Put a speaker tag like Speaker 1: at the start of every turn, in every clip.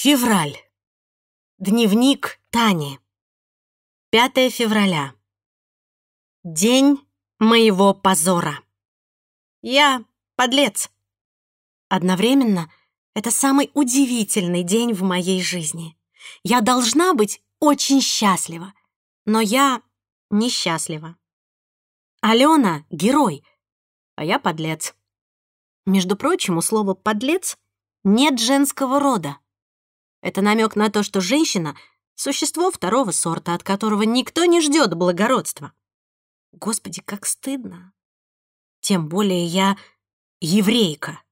Speaker 1: Февраль. Дневник Тани. 5 февраля. День моего позора. Я подлец. Одновременно это самый удивительный день в моей жизни. Я должна быть очень счастлива, но я несчастлива. Алена — герой, а я подлец. Между прочим, у слова «подлец» нет женского рода. Это намек на то, что женщина — существо второго сорта, от которого никто не ждет благородства. Господи, как стыдно. Тем более я еврейка.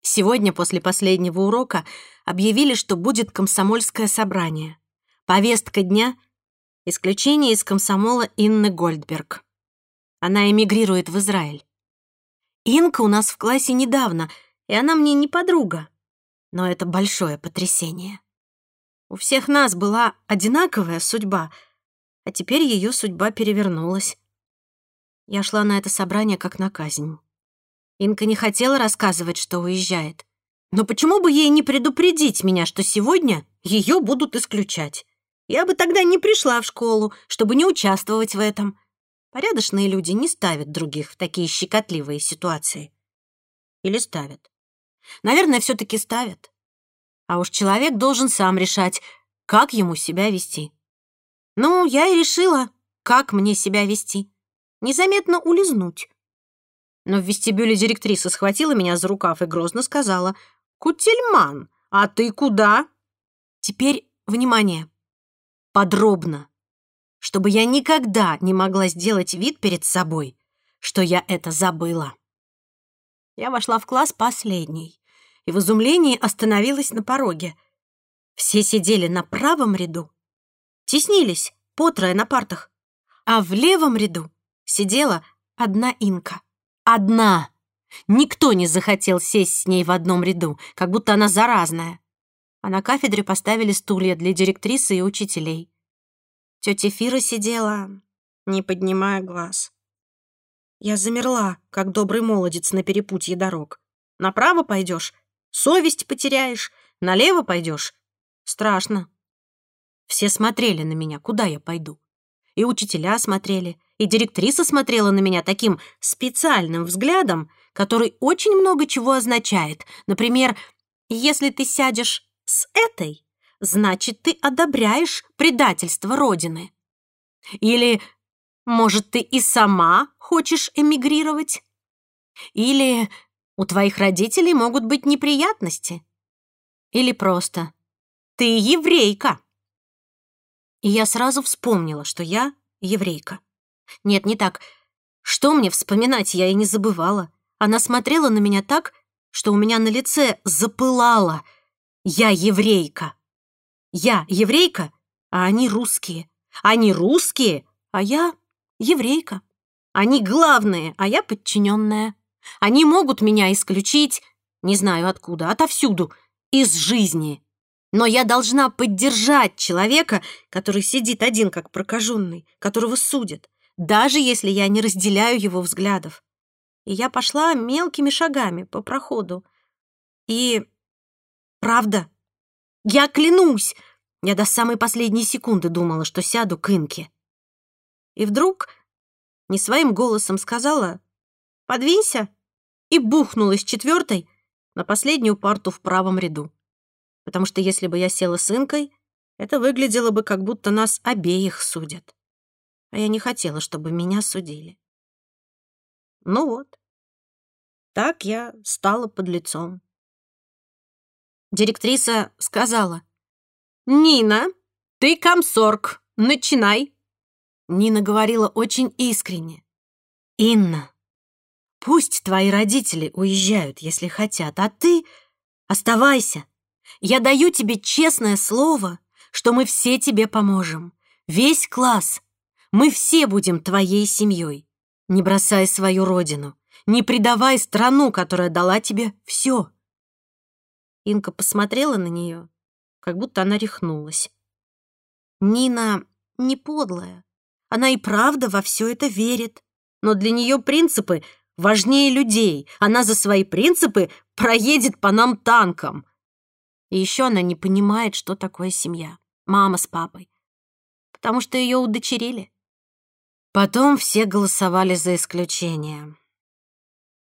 Speaker 1: Сегодня после последнего урока объявили, что будет комсомольское собрание. Повестка дня — исключение из комсомола Инны Гольдберг. Она эмигрирует в Израиль. Инка у нас в классе недавно, и она мне не подруга но это большое потрясение. У всех нас была одинаковая судьба, а теперь ее судьба перевернулась. Я шла на это собрание как на казнь. Инка не хотела рассказывать, что уезжает. Но почему бы ей не предупредить меня, что сегодня ее будут исключать? Я бы тогда не пришла в школу, чтобы не участвовать в этом. Порядочные люди не ставят других в такие щекотливые ситуации. Или ставят. Наверное, все-таки ставят. А уж человек должен сам решать, как ему себя вести. Ну, я и решила, как мне себя вести. Незаметно улизнуть. Но в вестибюле директриса схватила меня за рукав и грозно сказала, «Кутельман, а ты куда?» Теперь, внимание, подробно, чтобы я никогда не могла сделать вид перед собой, что я это забыла. Я вошла в класс последней и в изумлении остановилась на пороге. Все сидели на правом ряду, теснились, по трое на партах, а в левом ряду сидела одна инка. Одна! Никто не захотел сесть с ней в одном ряду, как будто она заразная. А на кафедре поставили стулья для директрисы и учителей. Тетя Фира сидела, не поднимая глаз. Я замерла, как добрый молодец на перепутье дорог. Направо пойдешь, совесть потеряешь, налево пойдешь. Страшно. Все смотрели на меня, куда я пойду. И учителя смотрели, и директриса смотрела на меня таким специальным взглядом, который очень много чего означает. Например, если ты сядешь с этой, значит, ты одобряешь предательство Родины. Или, может, ты и сама хочешь эмигрировать? Или у твоих родителей могут быть неприятности. Или просто «ты еврейка». И я сразу вспомнила, что я еврейка. Нет, не так. Что мне вспоминать, я и не забывала. Она смотрела на меня так, что у меня на лице запылало. Я еврейка. Я еврейка, а они русские. Они русские, а я еврейка. Они главные, а я подчиненная. Они могут меня исключить, не знаю откуда, отовсюду, из жизни. Но я должна поддержать человека, который сидит один как прокаженный, которого судят, даже если я не разделяю его взглядов. И я пошла мелкими шагами по проходу. И правда, я клянусь, я до самой последней секунды думала, что сяду к Инке. И вдруг не своим голосом сказала «Подвинься!» и бухнулась четвертой на последнюю парту в правом ряду. Потому что если бы я села с Инкой, это выглядело бы, как будто нас обеих судят. А я не хотела, чтобы меня судили. Ну вот. Так я стала под лицом. Директриса сказала, «Нина, ты комсорг, начинай!» Нина говорила очень искренне. «Инна, Пусть твои родители уезжают, если хотят, а ты оставайся. Я даю тебе честное слово, что мы все тебе поможем. Весь класс. Мы все будем твоей семьей. Не бросай свою родину. Не предавай страну, которая дала тебе все. Инка посмотрела на нее, как будто она рехнулась. Нина не подлая. Она и правда во все это верит. Но для нее принципы важнее людей. Она за свои принципы проедет по нам танком. И еще она не понимает, что такое семья. Мама с папой. Потому что ее удочерили. Потом все голосовали за исключение.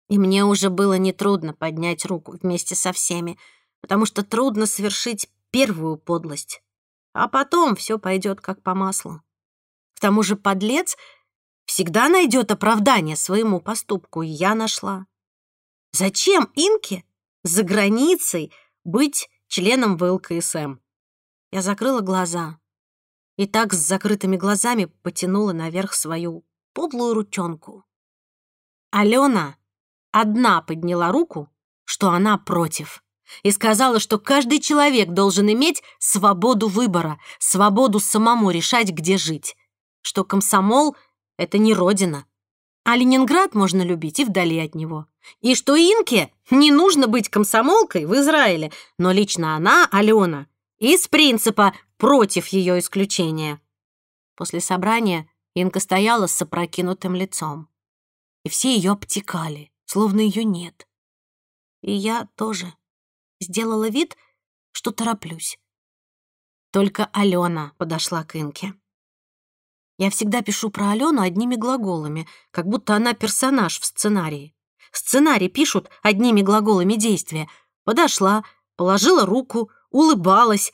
Speaker 1: И мне уже было нетрудно поднять руку вместе со всеми, потому что трудно совершить первую подлость. А потом все пойдет как по маслу. К тому же подлец всегда найдет оправдание своему поступку, и я нашла. Зачем Инке за границей быть членом ВЛКСМ? Я закрыла глаза и так с закрытыми глазами потянула наверх свою подлую ручонку. Алена одна подняла руку, что она против, и сказала, что каждый человек должен иметь свободу выбора, свободу самому решать, где жить, что комсомол — это не родина, а Ленинград можно любить и вдали от него, и что Инке не нужно быть комсомолкой в Израиле, но лично она, Алена, из принципа против ее исключения. После собрания Инка стояла с опрокинутым лицом, и все ее обтекали словно ее нет. И я тоже сделала вид, что тороплюсь. Только Алена подошла к Инке. Я всегда пишу про Алену одними глаголами, как будто она персонаж в сценарии. Сценарий пишут одними глаголами действия. Подошла, положила руку, улыбалась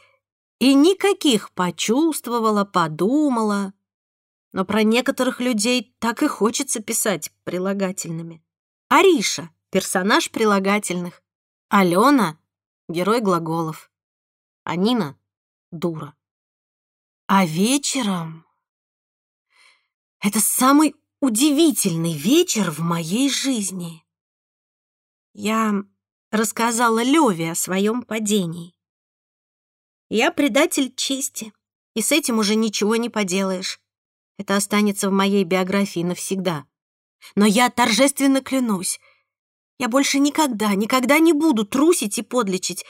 Speaker 1: и никаких почувствовала, подумала. Но про некоторых людей так и хочется писать прилагательными. Ариша — персонаж прилагательных. Алена — герой глаголов. А Нина — дура. А вечером... Это самый удивительный вечер в моей жизни. Я рассказала Леве о своем падении. Я предатель чести, и с этим уже ничего не поделаешь. Это останется в моей биографии навсегда. Но я торжественно клянусь, я больше никогда, никогда не буду трусить и подлечить.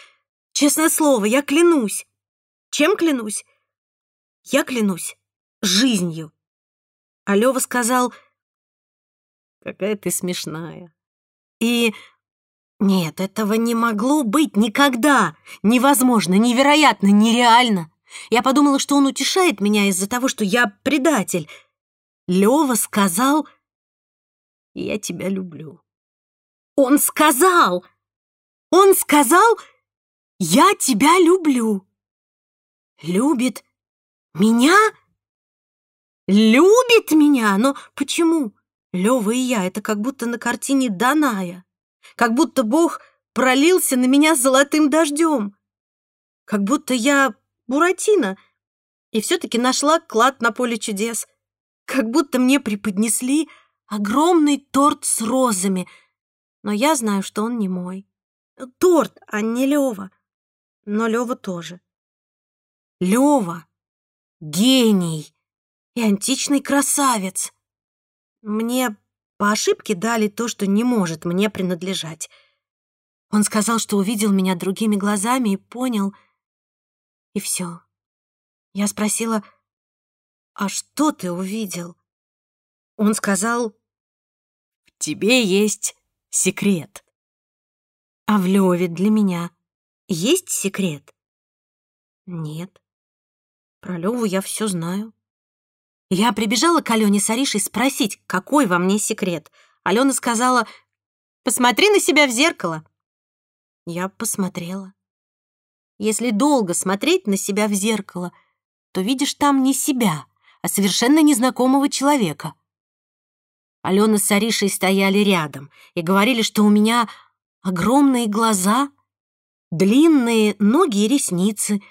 Speaker 1: Честное слово, я клянусь. Чем клянусь? Я клянусь жизнью. А Лёва сказал, какая ты смешная. И нет, этого не могло быть никогда. Невозможно, невероятно, нереально. Я подумала, что он утешает меня из-за того, что я предатель. Лёва сказал, я тебя люблю. Он сказал! Он сказал, я тебя люблю. Любит меня? Любит меня? Но почему? Лёва и я — это как будто на картине Даная. Как будто Бог пролился на меня золотым дождем. Как будто я Буратино и все-таки нашла клад на поле чудес. Как будто мне преподнесли огромный торт с розами, но я знаю, что он не мой. Торт, а не Лёва. Но Лёва тоже. Лёва — гений и античный красавец. Мне по ошибке дали то, что не может мне принадлежать. Он сказал, что увидел меня другими глазами и понял. И все. Я спросила, «А что ты увидел?» Он сказал, тебе есть секрет. А в Леве для меня есть секрет? Нет. Про Леву я все знаю. Я прибежала к Алене с Аришей спросить, какой во мне секрет. Алена сказала, посмотри на себя в зеркало. Я посмотрела. Если долго смотреть на себя в зеркало, то видишь там не себя, а совершенно незнакомого человека. Алена с Аришей стояли рядом и говорили, что у меня огромные глаза, длинные ноги и ресницы,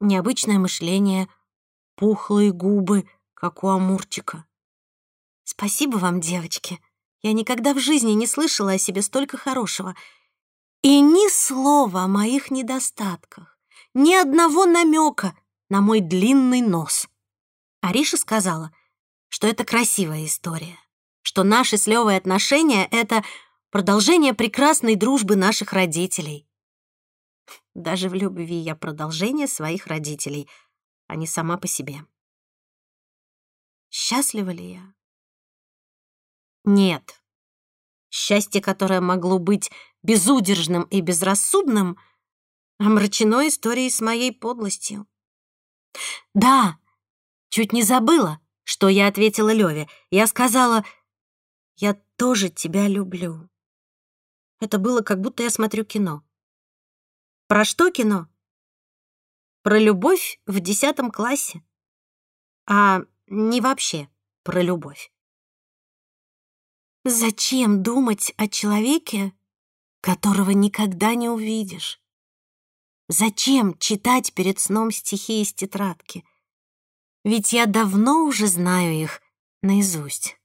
Speaker 1: необычное мышление, пухлые губы, как у амурчика. Спасибо вам, девочки. Я никогда в жизни не слышала о себе столько хорошего. И ни слова о моих недостатках, ни одного намека на мой длинный нос. Ариша сказала, что это красивая история что наши с Левой отношения — это продолжение прекрасной дружбы наших родителей. Даже в любви я продолжение своих родителей, а не сама по себе. Счастлива ли я? Нет. Счастье, которое могло быть безудержным и безрассудным, омрачено историей с моей подлостью. Да, чуть не забыла, что я ответила Леве. Я сказала, я тоже тебя люблю. Это было, как будто я смотрю кино. Про что кино? Про любовь в десятом классе. А не вообще про любовь. Зачем думать о человеке, которого никогда не увидишь? Зачем читать перед сном стихи из тетрадки? Ведь я давно уже знаю их наизусть.